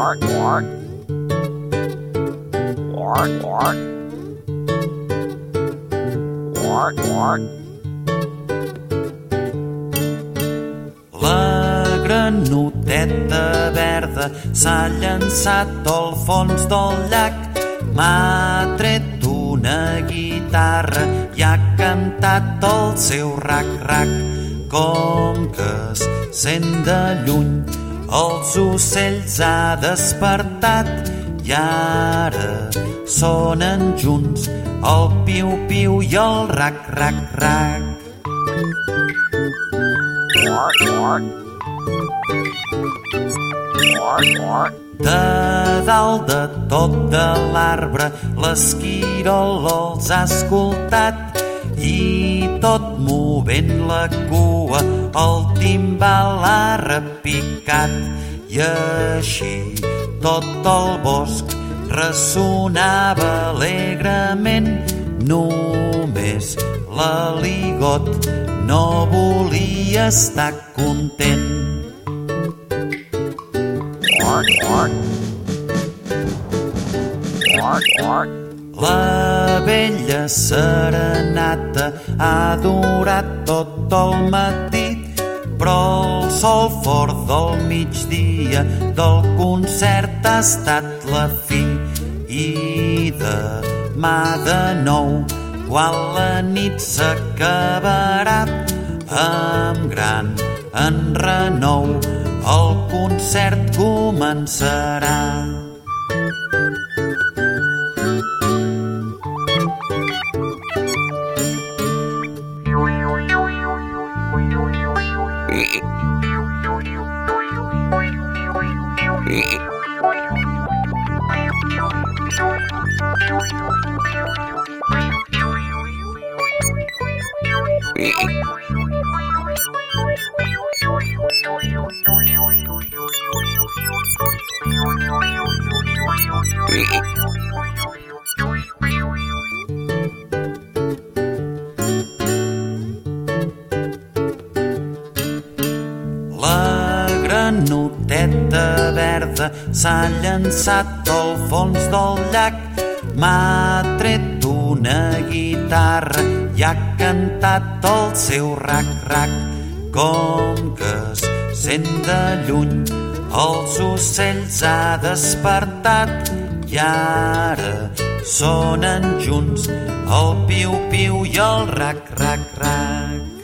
Quack, quack. Quack, quack. Quack, quack. La granoteta verda s'ha llançat al fons del llac. M'ha tret una guitarra i ha cantat el seu rac-rac. Com que es sent de lluny, els ocells ha despertat i ara sonen junts el piu-piu i el rac-rac-rac. De dalt de tot de l'arbre l'esquirol els ha escoltat i tot movent la cua el timbal ha repicat i així tot el bosc ressonava alegrement només l'aligot no volia estar content Quack, quack. Quack, quack. La vella serenata ha durat tot el matí, però el sol fort del migdia del concert ha estat la fi. I demà de nou, quan la nit s'acabarà, amb gran enrenou, el concert començarà. La granoteta verda s'ha llançat al fons del llac, m'ha tret una guitarra i ha cantat el seu rac-rac. Com que es sent de lluny, els ocells ha despertat i ara sonen junts el piu-piu i el rac-rac-rac.